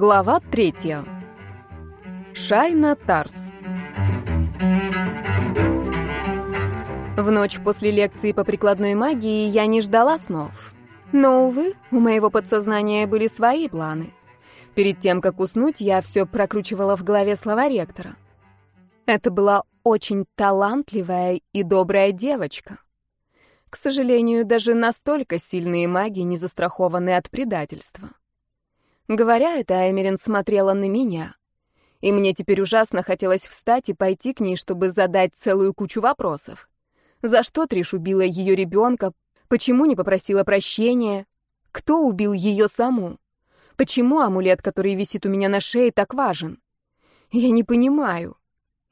Глава третья. Шайна Тарс. В ночь после лекции по прикладной магии я не ждала снов. Но, увы, у моего подсознания были свои планы. Перед тем, как уснуть, я все прокручивала в голове слова ректора. Это была очень талантливая и добрая девочка. К сожалению, даже настолько сильные маги не застрахованы от предательства. Говоря это, Эмерин смотрела на меня. И мне теперь ужасно хотелось встать и пойти к ней, чтобы задать целую кучу вопросов. За что Триш убила ее ребенка? Почему не попросила прощения? Кто убил ее саму? Почему амулет, который висит у меня на шее, так важен? Я не понимаю.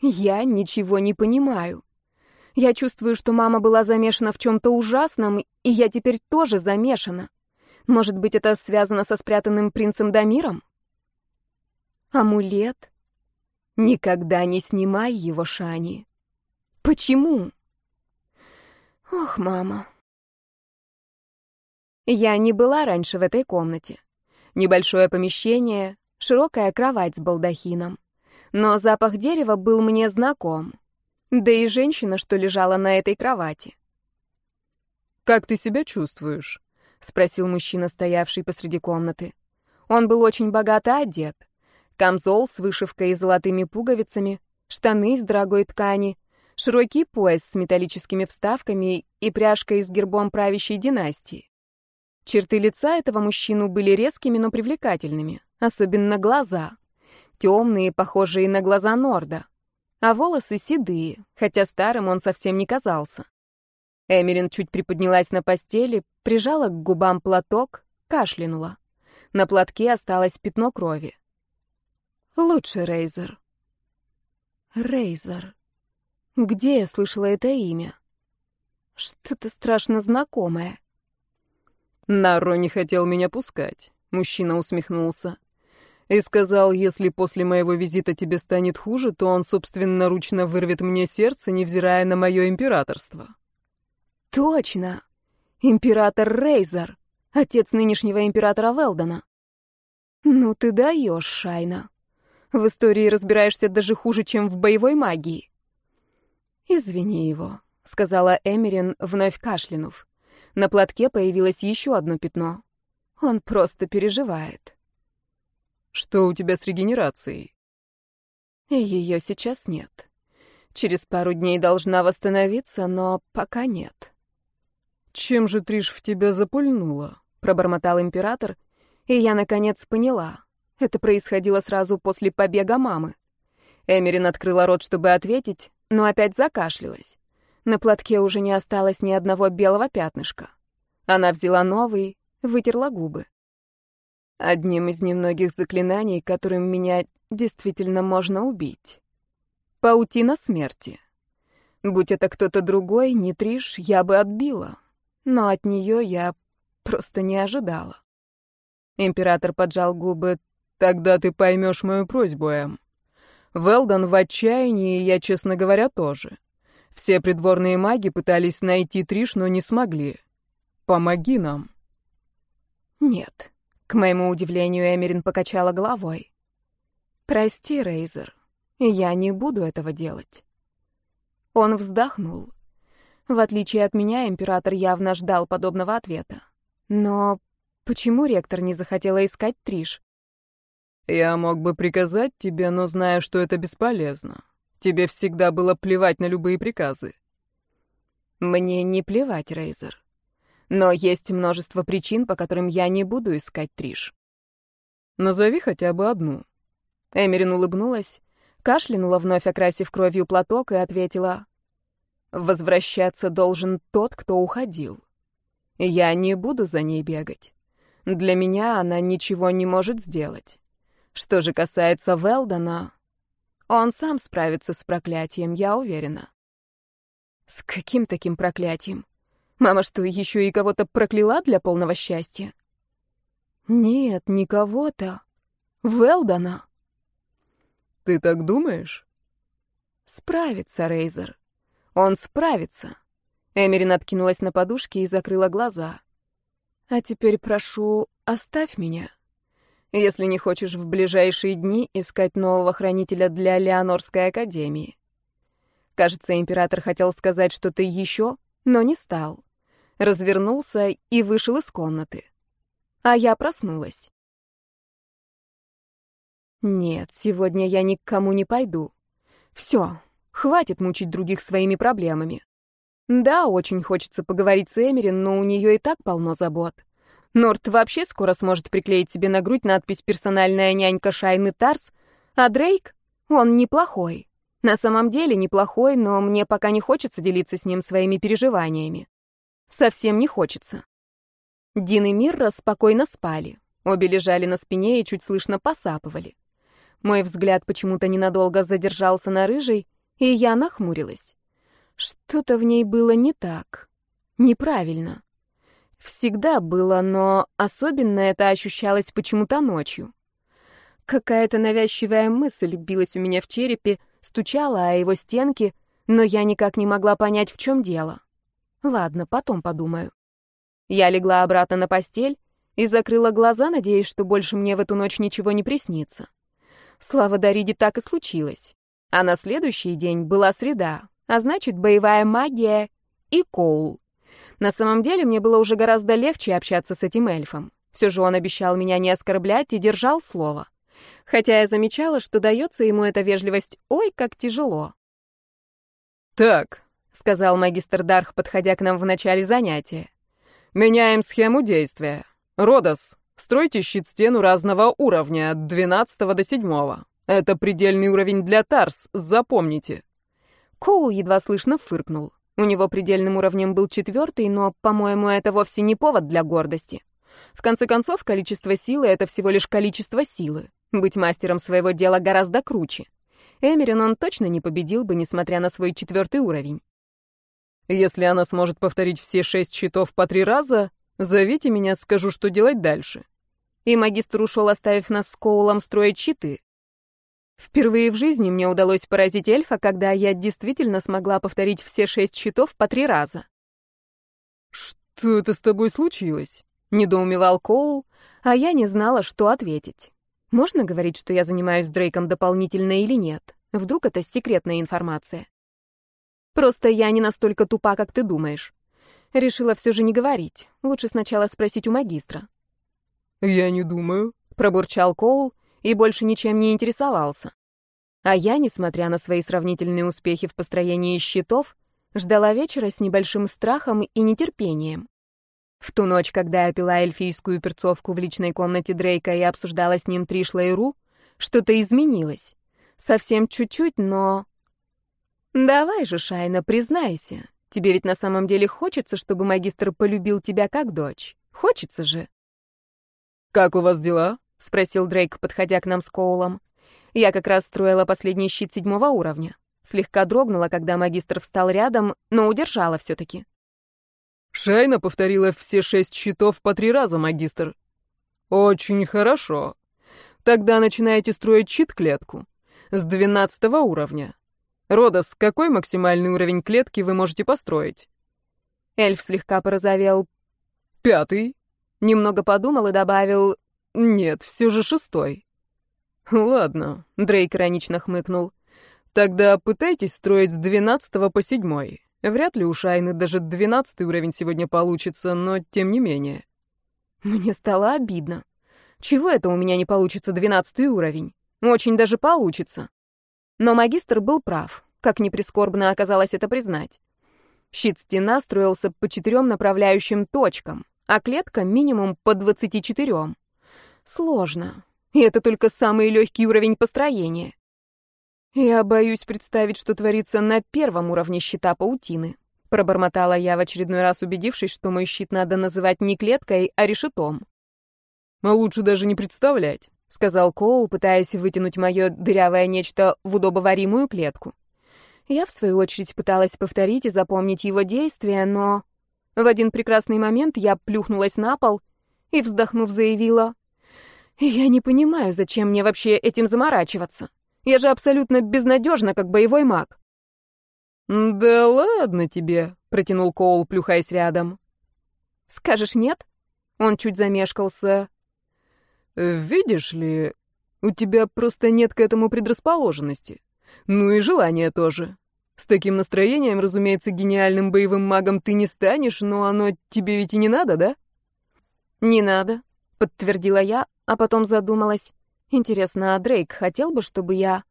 Я ничего не понимаю. Я чувствую, что мама была замешана в чем-то ужасном, и я теперь тоже замешана. Может быть, это связано со спрятанным принцем Дамиром? Амулет? Никогда не снимай его, Шани. Почему? Ох, мама. Я не была раньше в этой комнате. Небольшое помещение, широкая кровать с балдахином. Но запах дерева был мне знаком. Да и женщина, что лежала на этой кровати. «Как ты себя чувствуешь?» — спросил мужчина, стоявший посреди комнаты. Он был очень богато одет. Камзол с вышивкой и золотыми пуговицами, штаны из дорогой ткани, широкий пояс с металлическими вставками и пряжкой с гербом правящей династии. Черты лица этого мужчину были резкими, но привлекательными, особенно глаза. Темные, похожие на глаза Норда. А волосы седые, хотя старым он совсем не казался. Эмерин чуть приподнялась на постели, прижала к губам платок, кашлянула. На платке осталось пятно крови. Лучше Рейзер. Рейзер. Где я слышала это имя? Что-то страшно знакомое. Наро не хотел меня пускать. Мужчина усмехнулся. И сказал, если после моего визита тебе станет хуже, то он собственноручно вырвет мне сердце, невзирая на мое императорство. Точно. Император Рейзер, отец нынешнего императора Велдона. Ну ты даешь, Шайна. В истории разбираешься даже хуже, чем в боевой магии. Извини его, сказала Эмерин, вновь кашлянув. На платке появилось еще одно пятно. Он просто переживает. Что у тебя с регенерацией? Ее сейчас нет. Через пару дней должна восстановиться, но пока нет. «Чем же Триш в тебя запульнула?» — пробормотал император, и я, наконец, поняла. Это происходило сразу после побега мамы. Эмерин открыла рот, чтобы ответить, но опять закашлялась. На платке уже не осталось ни одного белого пятнышка. Она взяла новый, вытерла губы. Одним из немногих заклинаний, которым меня действительно можно убить. Паутина смерти. Будь это кто-то другой, не Триш, я бы отбила но от нее я просто не ожидала. Император поджал губы. «Тогда ты поймешь мою просьбу, Эм. Велдон в отчаянии, я, честно говоря, тоже. Все придворные маги пытались найти Триш, но не смогли. Помоги нам». «Нет». К моему удивлению, Эмерин покачала головой. «Прости, Рейзер, я не буду этого делать». Он вздохнул. В отличие от меня, император явно ждал подобного ответа. Но почему ректор не захотела искать Триш? «Я мог бы приказать тебе, но знаю, что это бесполезно. Тебе всегда было плевать на любые приказы». «Мне не плевать, Рейзер. Но есть множество причин, по которым я не буду искать Триш». «Назови хотя бы одну». Эмерин улыбнулась, кашлянула, вновь окрасив кровью платок, и ответила Возвращаться должен тот, кто уходил. Я не буду за ней бегать. Для меня она ничего не может сделать. Что же касается Велдона, он сам справится с проклятием, я уверена. С каким таким проклятием? Мама что, еще и кого-то прокляла для полного счастья? Нет, не кого-то. Велдона. Ты так думаешь? Справится, Рейзер. Он справится. Эмерин откинулась на подушке и закрыла глаза. А теперь прошу, оставь меня. если не хочешь в ближайшие дни искать нового хранителя для Леонорской академии. Кажется, император хотел сказать что-то еще, но не стал. Развернулся и вышел из комнаты. А я проснулась. Нет, сегодня я ни к кому не пойду. Все, хватит мучить других своими проблемами. Да, очень хочется поговорить с Эмерин, но у нее и так полно забот. Норт вообще скоро сможет приклеить себе на грудь надпись «Персональная нянька Шайны Тарс», а Дрейк, он неплохой. На самом деле неплохой, но мне пока не хочется делиться с ним своими переживаниями. Совсем не хочется. Дин и Мирра спокойно спали. Обе лежали на спине и чуть слышно посапывали. Мой взгляд почему-то ненадолго задержался на рыжей, и я нахмурилась. Что-то в ней было не так. Неправильно. Всегда было, но особенно это ощущалось почему-то ночью. Какая-то навязчивая мысль билась у меня в черепе, стучала о его стенки, но я никак не могла понять, в чем дело. Ладно, потом подумаю. Я легла обратно на постель и закрыла глаза, надеясь, что больше мне в эту ночь ничего не приснится. Слава Дариде так и случилось. А на следующий день была среда, а значит, боевая магия и Коул. На самом деле, мне было уже гораздо легче общаться с этим эльфом. Все же он обещал меня не оскорблять и держал слово. Хотя я замечала, что дается ему эта вежливость ой, как тяжело. «Так», — сказал магистр Дарх, подходя к нам в начале занятия. «Меняем схему действия. Родос, стройте щит-стену разного уровня, от 12 до 7. Это предельный уровень для Тарс, запомните». Коул едва слышно фыркнул. У него предельным уровнем был четвертый, но, по-моему, это вовсе не повод для гордости. В конце концов, количество силы — это всего лишь количество силы. Быть мастером своего дела гораздо круче. Эмерин он точно не победил бы, несмотря на свой четвертый уровень. «Если она сможет повторить все шесть щитов по три раза, зовите меня, скажу, что делать дальше». И магистр ушел, оставив нас с Коулом строить щиты. Впервые в жизни мне удалось поразить эльфа, когда я действительно смогла повторить все шесть щитов по три раза. «Что это с тобой случилось?» — недоумевал Коул, а я не знала, что ответить. Можно говорить, что я занимаюсь Дрейком дополнительно или нет? Вдруг это секретная информация? Просто я не настолько тупа, как ты думаешь. Решила все же не говорить. Лучше сначала спросить у магистра. «Я не думаю», — пробурчал Коул, и больше ничем не интересовался. А я, несмотря на свои сравнительные успехи в построении щитов, ждала вечера с небольшим страхом и нетерпением. В ту ночь, когда я пила эльфийскую перцовку в личной комнате Дрейка и обсуждала с ним Тришла и Ру, что-то изменилось. Совсем чуть-чуть, но... Давай же, Шайна, признайся. Тебе ведь на самом деле хочется, чтобы магистр полюбил тебя как дочь. Хочется же. «Как у вас дела?» — спросил Дрейк, подходя к нам с Коулом. Я как раз строила последний щит седьмого уровня. Слегка дрогнула, когда магистр встал рядом, но удержала все-таки. Шайна повторила все шесть щитов по три раза, магистр. Очень хорошо. Тогда начинаете строить щит-клетку. С двенадцатого уровня. Родос, какой максимальный уровень клетки вы можете построить? Эльф слегка порозовел. Пятый. Немного подумал и добавил нет, все же шестой. Ладно, Дрейк иронично хмыкнул. Тогда пытайтесь строить с двенадцатого по седьмой. Вряд ли у Шайны даже двенадцатый уровень сегодня получится, но тем не менее. Мне стало обидно. Чего это у меня не получится двенадцатый уровень? Очень даже получится. Но магистр был прав, как ни прискорбно оказалось это признать. Щит-стена строился по четырем направляющим точкам, а клетка минимум по двадцати четырем. Сложно. И это только самый легкий уровень построения. Я боюсь представить, что творится на первом уровне щита паутины. Пробормотала я в очередной раз, убедившись, что мой щит надо называть не клеткой, а решетом. «А лучше даже не представлять», — сказал Коул, пытаясь вытянуть мое дырявое нечто в удобоваримую клетку. Я, в свою очередь, пыталась повторить и запомнить его действия, но... В один прекрасный момент я плюхнулась на пол и, вздохнув, заявила я не понимаю, зачем мне вообще этим заморачиваться. Я же абсолютно безнадежна, как боевой маг. Да ладно тебе, протянул Коул, плюхаясь рядом. Скажешь нет? Он чуть замешкался. Видишь ли, у тебя просто нет к этому предрасположенности. Ну и желания тоже. С таким настроением, разумеется, гениальным боевым магом ты не станешь, но оно тебе ведь и не надо, да? Не надо, подтвердила я, а потом задумалась. Интересно, а Дрейк хотел бы, чтобы я...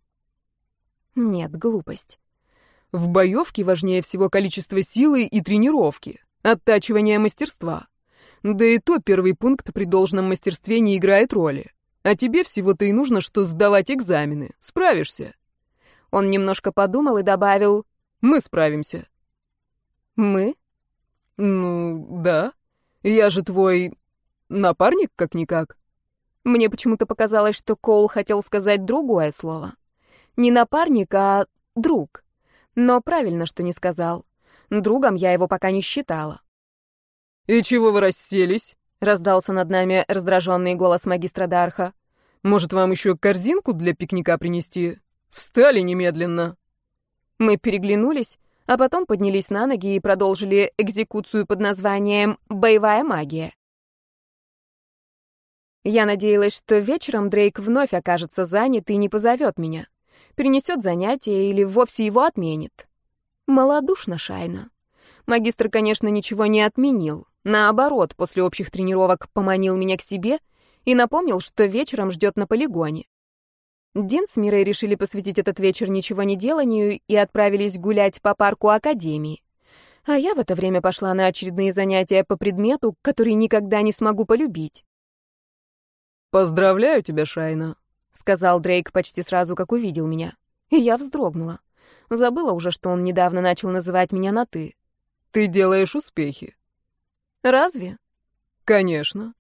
Нет, глупость. В боевке важнее всего количество силы и тренировки, оттачивание мастерства. Да и то первый пункт при должном мастерстве не играет роли. А тебе всего-то и нужно, что сдавать экзамены. Справишься. Он немножко подумал и добавил «Мы справимся». «Мы?» «Ну, да. Я же твой напарник, как-никак». Мне почему-то показалось, что Коул хотел сказать другое слово. Не напарник, а друг. Но правильно, что не сказал. Другом я его пока не считала. «И чего вы расселись?» — раздался над нами раздраженный голос магистра Дарха. «Может, вам еще корзинку для пикника принести? Встали немедленно!» Мы переглянулись, а потом поднялись на ноги и продолжили экзекуцию под названием «Боевая магия». Я надеялась, что вечером Дрейк вновь окажется занят и не позовет меня. Перенесет занятие или вовсе его отменит. Малодушно Шайна. Магистр, конечно, ничего не отменил. Наоборот, после общих тренировок поманил меня к себе и напомнил, что вечером ждет на полигоне. Дин с Мирой решили посвятить этот вечер ничего не деланию и отправились гулять по парку Академии. А я в это время пошла на очередные занятия по предмету, который никогда не смогу полюбить. «Поздравляю тебя, Шайна», — сказал Дрейк почти сразу, как увидел меня. И я вздрогнула. Забыла уже, что он недавно начал называть меня на «ты». «Ты делаешь успехи». «Разве?» «Конечно.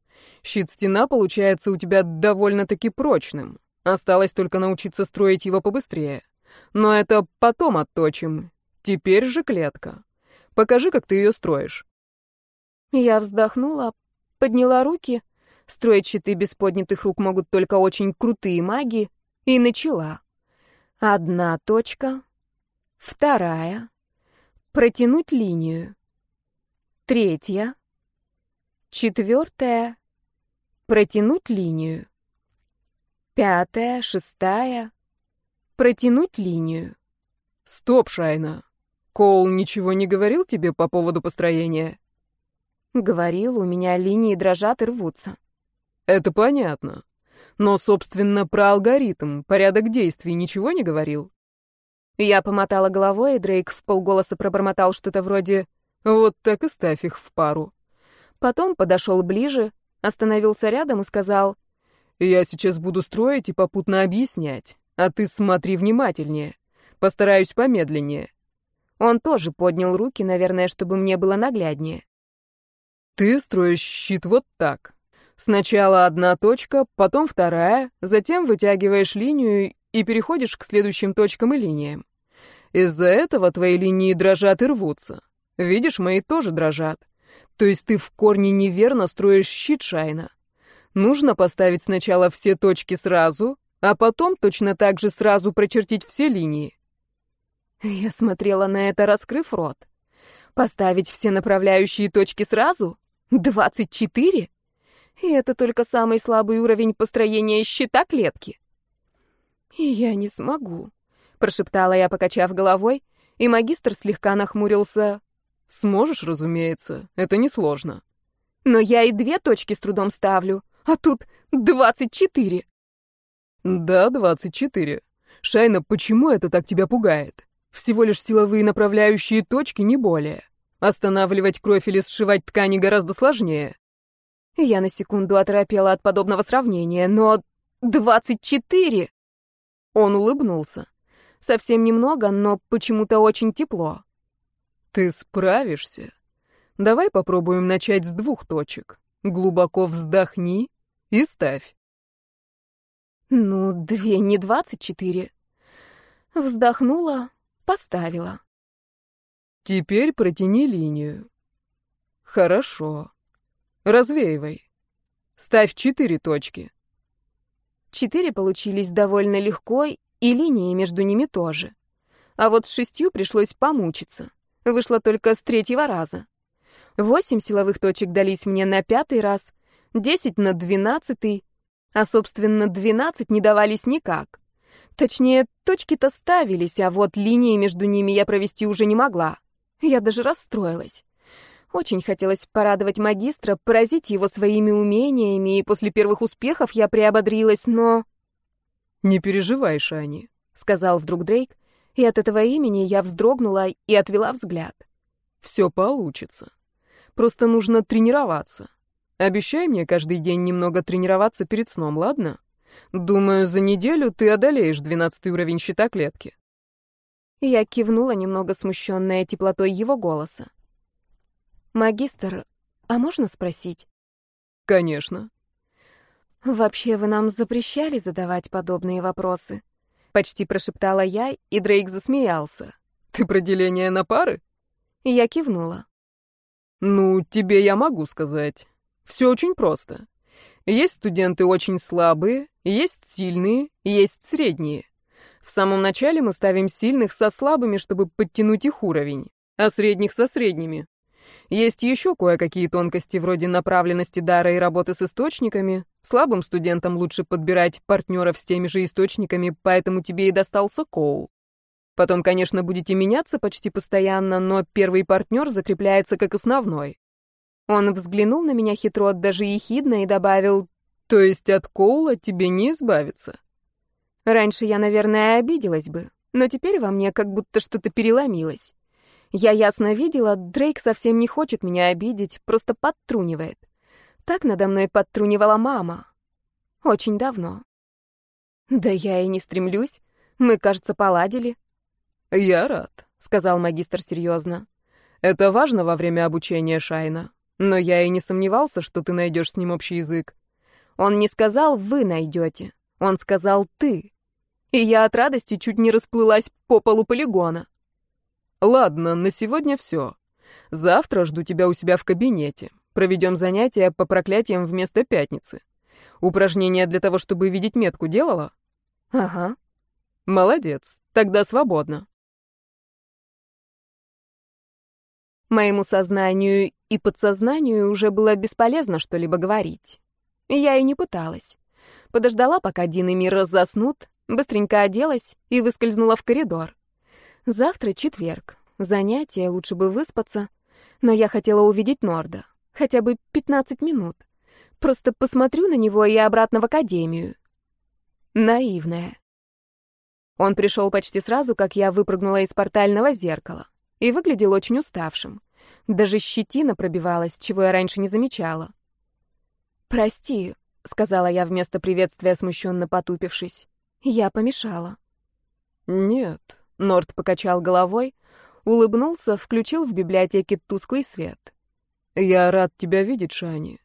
Щит-стена получается у тебя довольно-таки прочным. Осталось только научиться строить его побыстрее. Но это потом отточим. Теперь же клетка. Покажи, как ты ее строишь». Я вздохнула, подняла руки — Строить щиты без поднятых рук могут только очень крутые маги. И начала. Одна точка. Вторая. Протянуть линию. Третья. Четвертая. Протянуть линию. Пятая, шестая. Протянуть линию. Стоп, Шайна. Коул ничего не говорил тебе по поводу построения? Говорил, у меня линии дрожат и рвутся. Это понятно. Но, собственно, про алгоритм, порядок действий ничего не говорил? Я помотала головой, и Дрейк в полголоса пробормотал что-то вроде «Вот так и ставь их в пару». Потом подошел ближе, остановился рядом и сказал «Я сейчас буду строить и попутно объяснять, а ты смотри внимательнее. Постараюсь помедленнее». Он тоже поднял руки, наверное, чтобы мне было нагляднее. «Ты строишь щит вот так. Сначала одна точка, потом вторая, затем вытягиваешь линию и переходишь к следующим точкам и линиям. Из-за этого твои линии дрожат и рвутся. Видишь, мои тоже дрожат. То есть ты в корне неверно строишь щит Шайна. Нужно поставить сначала все точки сразу, а потом точно так же сразу прочертить все линии. Я смотрела на это, раскрыв рот. Поставить все направляющие точки сразу? Двадцать четыре? И это только самый слабый уровень построения щита клетки. И я не смогу, прошептала я, покачав головой, и магистр слегка нахмурился. Сможешь, разумеется, это несложно. Но я и две точки с трудом ставлю, а тут двадцать четыре. Да, двадцать четыре. Шайна, почему это так тебя пугает? Всего лишь силовые направляющие точки, не более. Останавливать кровь или сшивать ткани гораздо сложнее. Я на секунду оторопела от подобного сравнения, но... двадцать четыре! Он улыбнулся. Совсем немного, но почему-то очень тепло. Ты справишься. Давай попробуем начать с двух точек. Глубоко вздохни и ставь. Ну, две, не двадцать четыре. Вздохнула, поставила. Теперь протяни линию. Хорошо. Развеивай. Ставь четыре точки. Четыре получились довольно легко, и линии между ними тоже. А вот с шестью пришлось помучиться. Вышло только с третьего раза. Восемь силовых точек дались мне на пятый раз, десять на двенадцатый, А, собственно, 12 не давались никак. Точнее, точки-то ставились, а вот линии между ними я провести уже не могла. Я даже расстроилась. Очень хотелось порадовать магистра, поразить его своими умениями, и после первых успехов я приободрилась, но... «Не переживай, Шани», — сказал вдруг Дрейк, и от этого имени я вздрогнула и отвела взгляд. «Все получится. Просто нужно тренироваться. Обещай мне каждый день немного тренироваться перед сном, ладно?» Думаю, за неделю ты одолеешь двенадцатый уровень щита клетки. Я кивнула, немного смущенная теплотой его голоса. «Магистр, а можно спросить?» «Конечно». «Вообще вы нам запрещали задавать подобные вопросы?» Почти прошептала я, и Дрейк засмеялся. «Ты про деление на пары?» Я кивнула. «Ну, тебе я могу сказать. Все очень просто. Есть студенты очень слабые, есть сильные, есть средние. В самом начале мы ставим сильных со слабыми, чтобы подтянуть их уровень, а средних со средними. Есть еще кое-какие тонкости вроде направленности дара и работы с источниками. Слабым студентам лучше подбирать партнеров с теми же источниками, поэтому тебе и достался Коул. Потом, конечно, будете меняться почти постоянно, но первый партнер закрепляется как основной. Он взглянул на меня хитро, даже ехидно, и добавил, «То есть от Коула тебе не избавиться?» Раньше я, наверное, обиделась бы, но теперь во мне как будто что-то переломилось. Я ясно видела, Дрейк совсем не хочет меня обидеть, просто подтрунивает. Так надо мной подтрунивала мама. Очень давно. Да я и не стремлюсь. Мы, кажется, поладили. «Я рад», — сказал магистр серьезно. «Это важно во время обучения Шайна. Но я и не сомневался, что ты найдешь с ним общий язык. Он не сказал «вы найдете», он сказал «ты». И я от радости чуть не расплылась по полу полигона. Ладно, на сегодня все. Завтра жду тебя у себя в кабинете. Проведем занятия по проклятиям вместо пятницы. Упражнения для того, чтобы видеть метку делала? Ага. Молодец, тогда свободно. Моему сознанию и подсознанию уже было бесполезно что-либо говорить. Я и не пыталась. Подождала, пока Дин и Мира заснут, быстренько оделась и выскользнула в коридор. Завтра четверг. Занятие, лучше бы выспаться. Но я хотела увидеть Норда. Хотя бы 15 минут. Просто посмотрю на него и обратно в академию. Наивная. Он пришел почти сразу, как я выпрыгнула из портального зеркала и выглядел очень уставшим. Даже щетина пробивалась, чего я раньше не замечала. «Прости», — сказала я вместо приветствия, смущенно потупившись. «Я помешала». «Нет», — Норд покачал головой, улыбнулся, включил в библиотеке тусклый свет. «Я рад тебя видеть, Шани.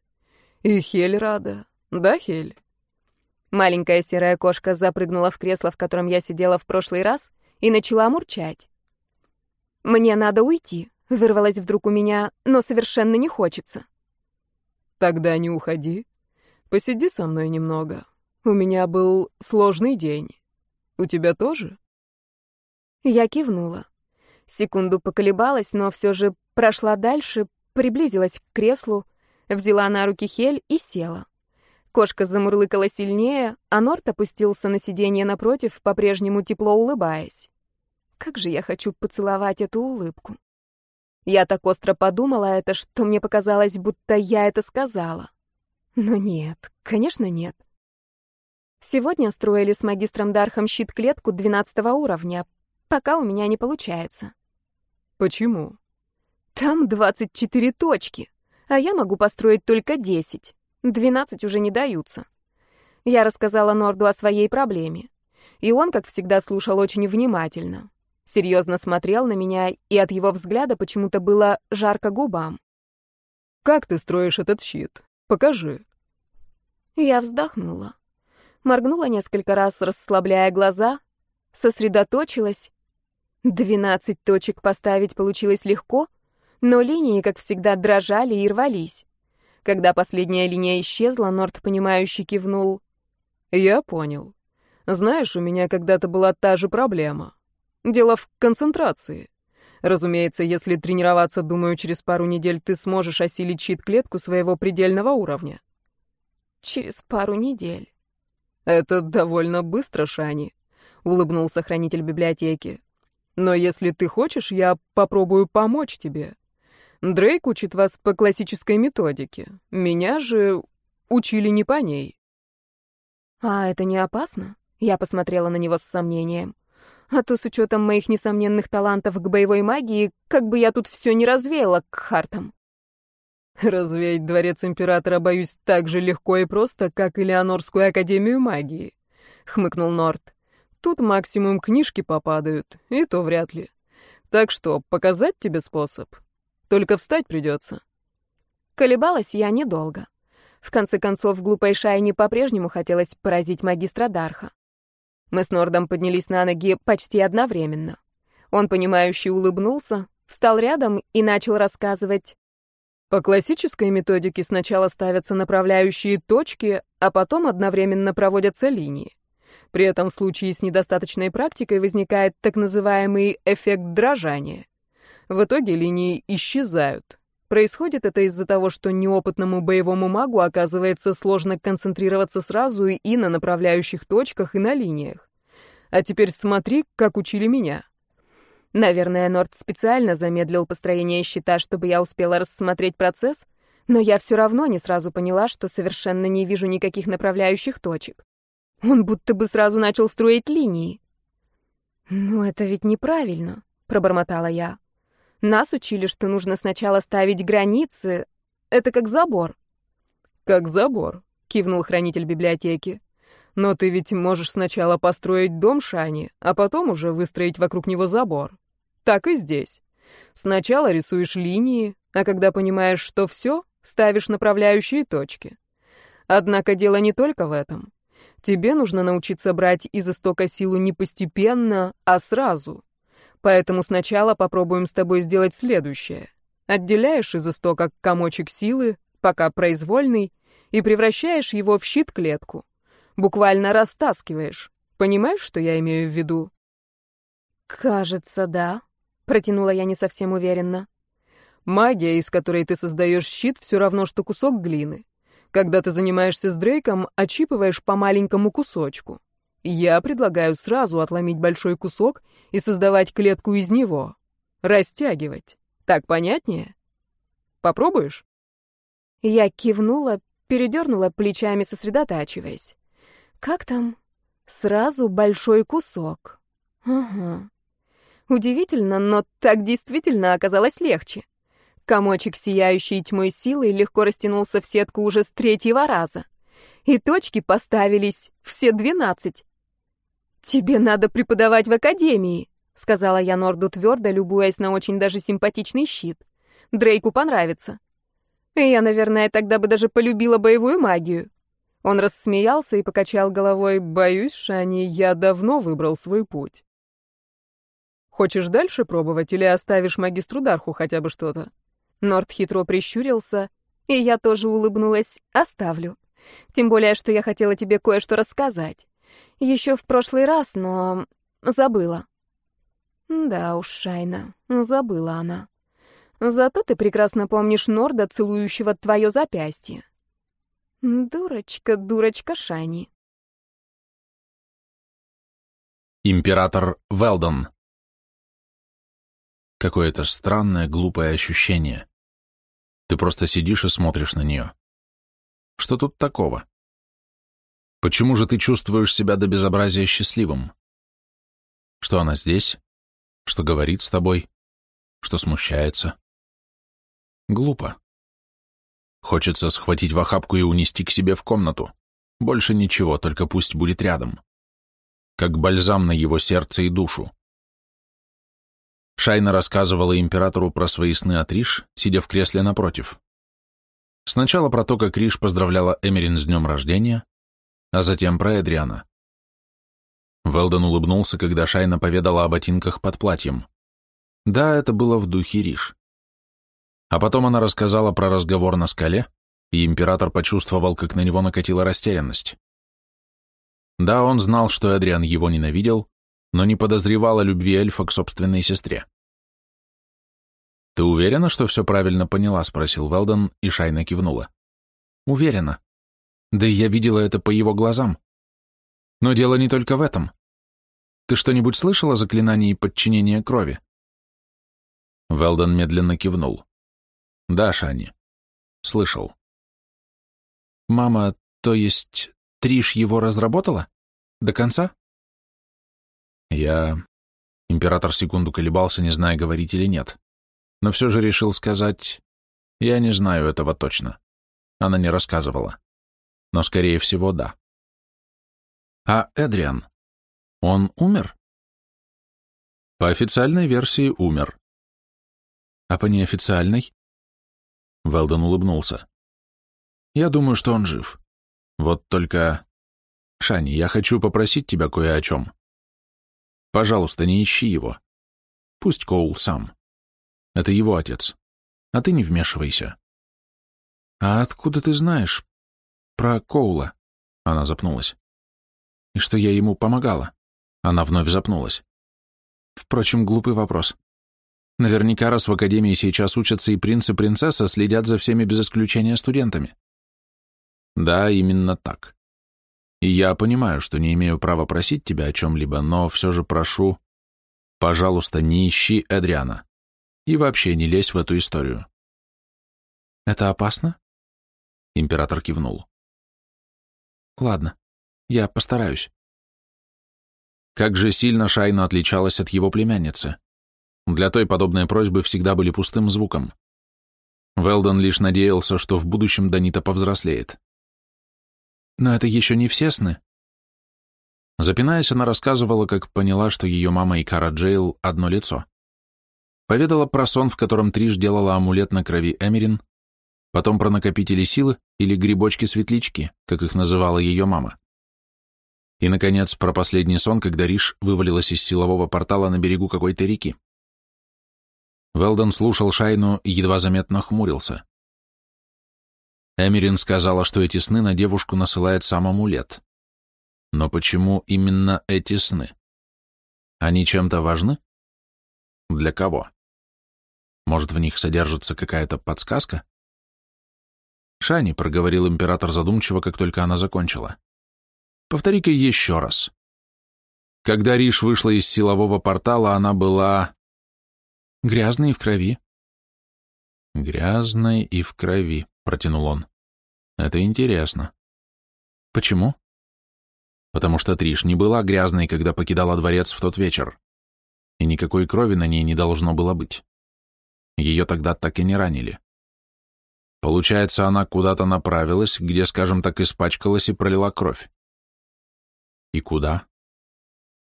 И Хель рада. Да, Хель?» Маленькая серая кошка запрыгнула в кресло, в котором я сидела в прошлый раз, и начала мурчать. «Мне надо уйти», — вырвалось вдруг у меня, но совершенно не хочется. «Тогда не уходи. Посиди со мной немного. У меня был сложный день. У тебя тоже?» Я кивнула. Секунду поколебалась, но все же прошла дальше, приблизилась к креслу, взяла на руки Хель и села. Кошка замурлыкала сильнее, а Норт опустился на сиденье напротив, по-прежнему тепло улыбаясь. Как же я хочу поцеловать эту улыбку. Я так остро подумала это, что мне показалось, будто я это сказала. Но нет, конечно, нет. Сегодня строили с магистром Дархом щит-клетку 12 уровня, пока у меня не получается. Почему? Там 24 точки, а я могу построить только 10. 12 уже не даются. Я рассказала Норду о своей проблеме, и он, как всегда, слушал очень внимательно серьезно смотрел на меня, и от его взгляда почему-то было жарко губам. «Как ты строишь этот щит? Покажи». Я вздохнула. Моргнула несколько раз, расслабляя глаза, сосредоточилась. Двенадцать точек поставить получилось легко, но линии, как всегда, дрожали и рвались. Когда последняя линия исчезла, Норт, понимающе кивнул. «Я понял. Знаешь, у меня когда-то была та же проблема. Дело в концентрации. Разумеется, если тренироваться, думаю, через пару недель ты сможешь осилить щит-клетку своего предельного уровня. Через пару недель. «Это довольно быстро, Шани», — улыбнулся хранитель библиотеки. «Но если ты хочешь, я попробую помочь тебе. Дрейк учит вас по классической методике. Меня же учили не по ней». «А это не опасно?» Я посмотрела на него с сомнением. А то с учетом моих несомненных талантов к боевой магии, как бы я тут все не развеяла к хартам. Развеять дворец императора, боюсь, так же легко и просто, как и Леонорскую академию магии, хмыкнул Норт. Тут максимум книжки попадают, и то вряд ли. Так что, показать тебе способ? Только встать придется. Колебалась я недолго. В конце концов, глупой Шайне по-прежнему хотелось поразить магистра Дарха. Мы с Нордом поднялись на ноги почти одновременно. Он, понимающе улыбнулся, встал рядом и начал рассказывать. По классической методике сначала ставятся направляющие точки, а потом одновременно проводятся линии. При этом в случае с недостаточной практикой возникает так называемый эффект дрожания. В итоге линии исчезают. Происходит это из-за того, что неопытному боевому магу оказывается сложно концентрироваться сразу и на направляющих точках, и на линиях. А теперь смотри, как учили меня. Наверное, Норд специально замедлил построение щита, чтобы я успела рассмотреть процесс, но я все равно не сразу поняла, что совершенно не вижу никаких направляющих точек. Он будто бы сразу начал строить линии. «Ну, это ведь неправильно», — пробормотала я. «Нас учили, что нужно сначала ставить границы. Это как забор». «Как забор», — кивнул хранитель библиотеки. «Но ты ведь можешь сначала построить дом Шани, а потом уже выстроить вокруг него забор. Так и здесь. Сначала рисуешь линии, а когда понимаешь, что все, ставишь направляющие точки. Однако дело не только в этом. Тебе нужно научиться брать из истока силу не постепенно, а сразу. Поэтому сначала попробуем с тобой сделать следующее. Отделяешь из истока комочек силы, пока произвольный, и превращаешь его в щит-клетку. Буквально растаскиваешь. Понимаешь, что я имею в виду? Кажется, да. Протянула я не совсем уверенно. Магия, из которой ты создаешь щит, все равно, что кусок глины. Когда ты занимаешься с Дрейком, отщипываешь по маленькому кусочку. Я предлагаю сразу отломить большой кусок и создавать клетку из него. Растягивать. Так понятнее? Попробуешь? Я кивнула, передернула плечами, сосредотачиваясь. Как там? Сразу большой кусок. Ага. Удивительно, но так действительно оказалось легче. Комочек сияющей тьмой силы легко растянулся в сетку уже с третьего раза. И точки поставились все двенадцать. «Тебе надо преподавать в академии», — сказала я Норду твердо, любуясь на очень даже симпатичный щит. «Дрейку понравится». И я, наверное, тогда бы даже полюбила боевую магию. Он рассмеялся и покачал головой. «Боюсь, Шани, я давно выбрал свой путь». Хочешь дальше пробовать или оставишь магистру Дарху хотя бы что-то?» Норд хитро прищурился, и я тоже улыбнулась. «Оставлю. Тем более, что я хотела тебе кое-что рассказать. Еще в прошлый раз, но забыла». «Да уж, Шайна, забыла она. Зато ты прекрасно помнишь Норда, целующего твое запястье». «Дурочка, дурочка Шайни». Император Велдон Какое-то странное, глупое ощущение. Ты просто сидишь и смотришь на нее. Что тут такого? Почему же ты чувствуешь себя до безобразия счастливым? Что она здесь? Что говорит с тобой? Что смущается? Глупо. Хочется схватить в охапку и унести к себе в комнату. Больше ничего, только пусть будет рядом. Как бальзам на его сердце и душу. Шайна рассказывала императору про свои сны от Риш, сидя в кресле напротив. Сначала про то, как Риш поздравляла Эмерин с днем рождения, а затем про Эдриана. Велден улыбнулся, когда Шайна поведала о ботинках под платьем. Да, это было в духе Риш. А потом она рассказала про разговор на скале, и император почувствовал, как на него накатила растерянность. Да, он знал, что Эдриан его ненавидел, но не подозревала любви эльфа к собственной сестре. «Ты уверена, что все правильно поняла?» — спросил Велдон, и Шайна кивнула. «Уверена. Да и я видела это по его глазам. Но дело не только в этом. Ты что-нибудь слышал о заклинании подчинения крови? Велдон медленно кивнул. Да, Шани. Слышал. Мама, то есть Триш его разработала? До конца? Я... Император секунду колебался, не зная, говорить или нет. Но все же решил сказать... Я не знаю этого точно. Она не рассказывала. Но, скорее всего, да. А Эдриан? Он умер? По официальной версии умер. А по неофициальной? Велдон улыбнулся. Я думаю, что он жив. Вот только... Шани, я хочу попросить тебя кое о чем. Пожалуйста, не ищи его. Пусть Коул сам. Это его отец. А ты не вмешивайся. А откуда ты знаешь про Коула? Она запнулась. И что я ему помогала? Она вновь запнулась. Впрочем, глупый вопрос. Наверняка, раз в Академии сейчас учатся и принц, и принцесса, следят за всеми без исключения студентами. Да, именно так. И я понимаю, что не имею права просить тебя о чем-либо, но все же прошу, пожалуйста, не ищи Эдриана. И вообще не лезь в эту историю. Это опасно? Император кивнул. Ладно, я постараюсь. Как же сильно Шайна отличалась от его племянницы. Для той подобные просьбы всегда были пустым звуком. Велдон лишь надеялся, что в будущем Данита повзрослеет. Но это еще не все сны. Запинаясь, она рассказывала, как поняла, что ее мама и Кара Джейл — одно лицо. Поведала про сон, в котором Триш делала амулет на крови Эмерин, потом про накопители силы или грибочки-светлячки, как их называла ее мама. И, наконец, про последний сон, когда Риш вывалилась из силового портала на берегу какой-то реки. Велдон слушал Шайну и едва заметно хмурился. Эмерин сказала, что эти сны на девушку насылает сам амулет. Но почему именно эти сны? Они чем-то важны? Для кого? Может, в них содержится какая-то подсказка? Шани, проговорил император задумчиво, как только она закончила. Повтори-ка еще раз. Когда Риш вышла из силового портала, она была... Грязной и в крови. Грязной и в крови. — протянул он. «Это интересно». «Почему?» «Потому что Триш не была грязной, когда покидала дворец в тот вечер, и никакой крови на ней не должно было быть. Ее тогда так и не ранили. Получается, она куда-то направилась, где, скажем так, испачкалась и пролила кровь. И куда?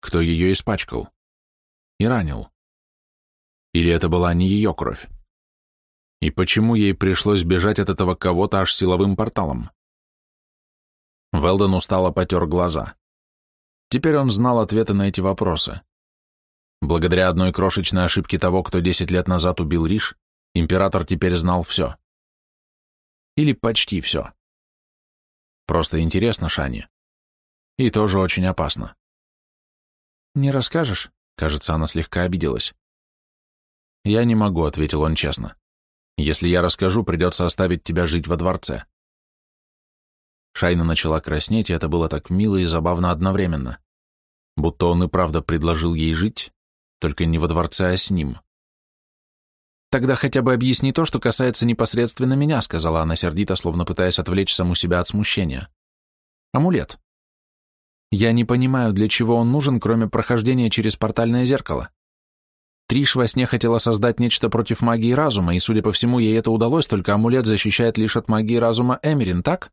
Кто ее испачкал? И ранил? Или это была не ее кровь? И почему ей пришлось бежать от этого кого-то аж силовым порталом? Велден устало потер глаза. Теперь он знал ответы на эти вопросы. Благодаря одной крошечной ошибке того, кто десять лет назад убил Риш, император теперь знал все. Или почти все. Просто интересно, Шани. И тоже очень опасно. «Не расскажешь?» Кажется, она слегка обиделась. «Я не могу», — ответил он честно. Если я расскажу, придется оставить тебя жить во дворце. Шайна начала краснеть, и это было так мило и забавно одновременно. Будто он и правда предложил ей жить, только не во дворце, а с ним. «Тогда хотя бы объясни то, что касается непосредственно меня», сказала она сердито, словно пытаясь отвлечь саму себя от смущения. «Амулет. Я не понимаю, для чего он нужен, кроме прохождения через портальное зеркало. Триш во сне хотела создать нечто против магии разума, и, судя по всему, ей это удалось, только амулет защищает лишь от магии разума Эмерин, так?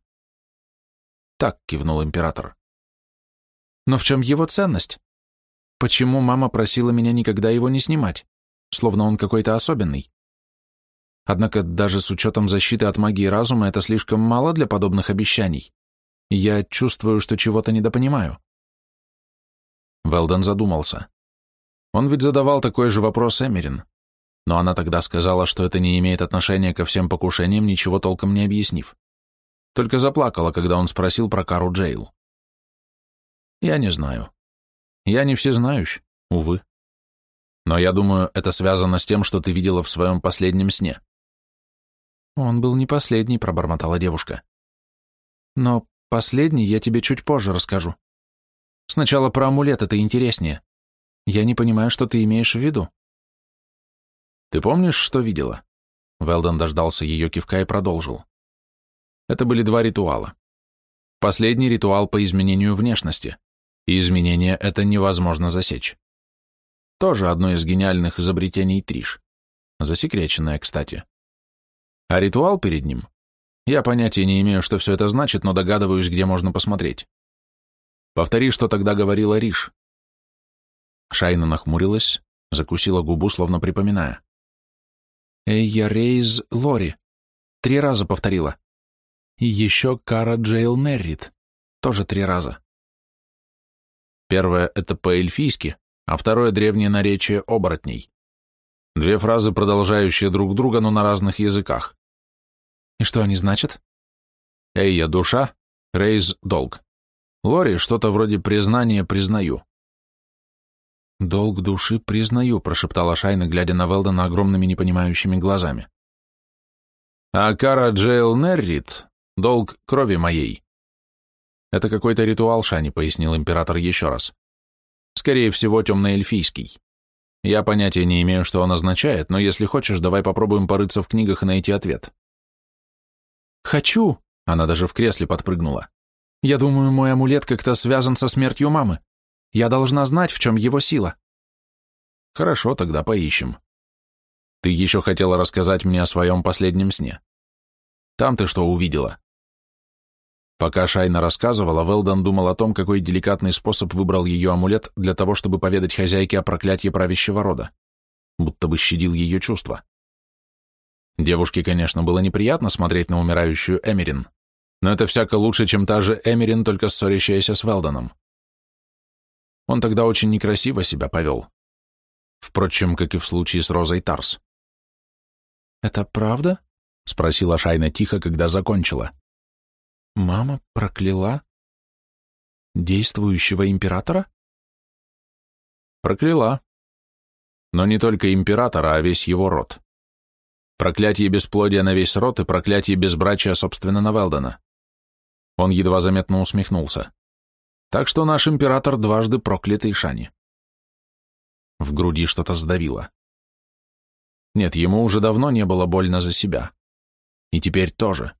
Так, кивнул император. Но в чем его ценность? Почему мама просила меня никогда его не снимать? Словно он какой-то особенный. Однако даже с учетом защиты от магии разума это слишком мало для подобных обещаний. Я чувствую, что чего-то недопонимаю. Велден задумался. Он ведь задавал такой же вопрос Эмерин, но она тогда сказала, что это не имеет отношения ко всем покушениям, ничего толком не объяснив. Только заплакала, когда он спросил про Кару Джейл. Я не знаю. Я не всезнающ, увы. Но я думаю, это связано с тем, что ты видела в своем последнем сне. Он был не последний, пробормотала девушка. Но последний я тебе чуть позже расскажу. Сначала про амулет, это интереснее. Я не понимаю, что ты имеешь в виду. Ты помнишь, что видела? Велдон дождался ее кивка и продолжил. Это были два ритуала. Последний ритуал по изменению внешности, и изменение это невозможно засечь. Тоже одно из гениальных изобретений Триш. Засекреченное, кстати. А ритуал перед ним? Я понятия не имею, что все это значит, но догадываюсь, где можно посмотреть. Повтори, что тогда говорила Риш. Шайна нахмурилась, закусила губу, словно припоминая. Эйя Рейз Лори. Три раза повторила. И еще Кара Джейл Неррит. Тоже три раза. Первое — это по-эльфийски, а второе — древнее наречие оборотней. Две фразы, продолжающие друг друга, но на разных языках. И что они значат? Эйя — душа, Рейз — долг. Лори — что-то вроде признания «признаю». «Долг души признаю», — прошептала Шайна, глядя на Велдона огромными непонимающими глазами. «А Кара Джейл Неррит — долг крови моей». «Это какой-то ритуал, Шани», — пояснил император еще раз. «Скорее всего, темноэльфийский. Я понятия не имею, что он означает, но если хочешь, давай попробуем порыться в книгах и найти ответ». «Хочу!» — она даже в кресле подпрыгнула. «Я думаю, мой амулет как-то связан со смертью мамы. Я должна знать, в чем его сила». «Хорошо, тогда поищем. Ты еще хотела рассказать мне о своем последнем сне. Там ты что увидела?» Пока Шайна рассказывала, Велдон думал о том, какой деликатный способ выбрал ее амулет для того, чтобы поведать хозяйке о проклятии правящего рода, будто бы щадил ее чувства. Девушке, конечно, было неприятно смотреть на умирающую Эмерин, но это всяко лучше, чем та же Эмерин, только ссорящаяся с Велдоном. Он тогда очень некрасиво себя повел. Впрочем, как и в случае с Розой Тарс. «Это правда?» — спросила Шайна тихо, когда закончила. Мама прокляла действующего императора? Прокляла. Но не только императора, а весь его род. Проклятие бесплодия на весь род и проклятие безбрачия, собственно, на Велдена. Он едва заметно усмехнулся. Так что наш император дважды проклятый Шани. В груди что-то сдавило. Нет, ему уже давно не было больно за себя. И теперь тоже.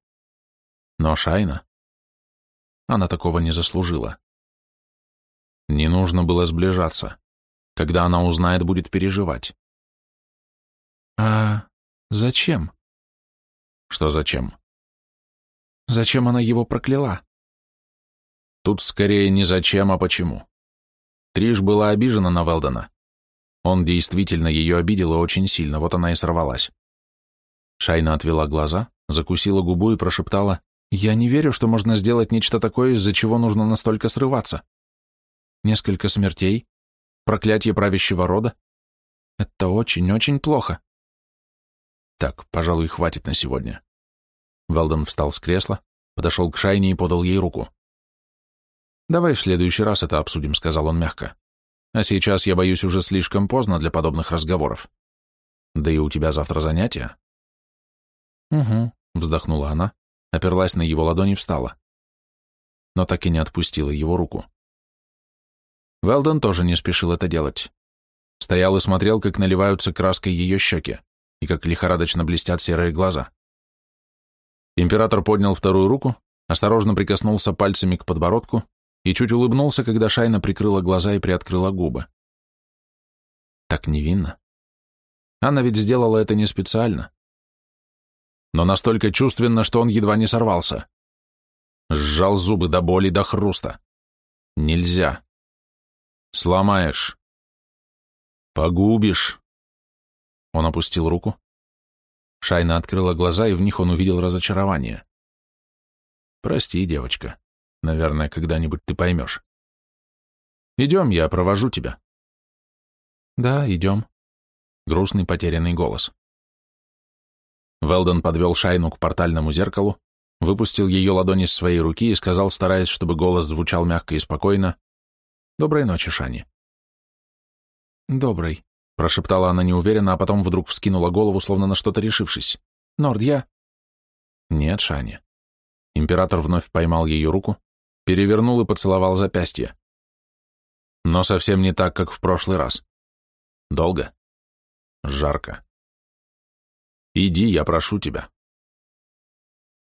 Но Шайна... Она такого не заслужила. Не нужно было сближаться. Когда она узнает, будет переживать. А зачем? Что зачем? Зачем она его прокляла? Тут скорее не зачем, а почему. Триш была обижена на Велдена. Он действительно ее обидел и очень сильно, вот она и сорвалась. Шайна отвела глаза, закусила губу и прошептала я не верю, что можно сделать нечто такое, из-за чего нужно настолько срываться. Несколько смертей, проклятие правящего рода. Это очень-очень плохо. Так, пожалуй, хватит на сегодня. Велден встал с кресла, подошел к Шайне и подал ей руку. «Давай в следующий раз это обсудим», — сказал он мягко. «А сейчас, я боюсь, уже слишком поздно для подобных разговоров. Да и у тебя завтра занятия». «Угу», — вздохнула она, оперлась на его ладони и встала. Но так и не отпустила его руку. Велдон тоже не спешил это делать. Стоял и смотрел, как наливаются краской ее щеки и как лихорадочно блестят серые глаза. Император поднял вторую руку, осторожно прикоснулся пальцами к подбородку и чуть улыбнулся, когда Шайна прикрыла глаза и приоткрыла губы. Так невинно. Она ведь сделала это не специально но настолько чувственно, что он едва не сорвался. Сжал зубы до боли, до хруста. Нельзя. Сломаешь. Погубишь. Он опустил руку. Шайна открыла глаза, и в них он увидел разочарование. Прости, девочка. Наверное, когда-нибудь ты поймешь. Идем, я провожу тебя. Да, идем. Грустный потерянный голос. Велден подвел Шайну к портальному зеркалу, выпустил ее ладони с своей руки и сказал, стараясь, чтобы голос звучал мягко и спокойно, «Доброй ночи, Шани». «Доброй», — прошептала она неуверенно, а потом вдруг вскинула голову, словно на что-то решившись. «Норд, я...» «Нет, Шани». Император вновь поймал ее руку, перевернул и поцеловал запястье. Но совсем не так, как в прошлый раз. Долго? Жарко. Иди, я прошу тебя.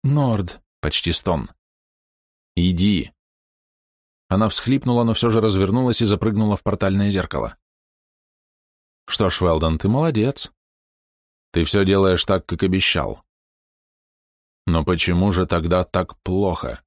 Норд, почти стон. Иди. Она всхлипнула, но все же развернулась и запрыгнула в портальное зеркало. Что ж, Велдон, ты молодец. Ты все делаешь так, как обещал. Но почему же тогда так плохо?